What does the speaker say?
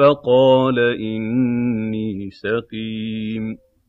فَقَالَ إِنِّي سَقِيمٌ.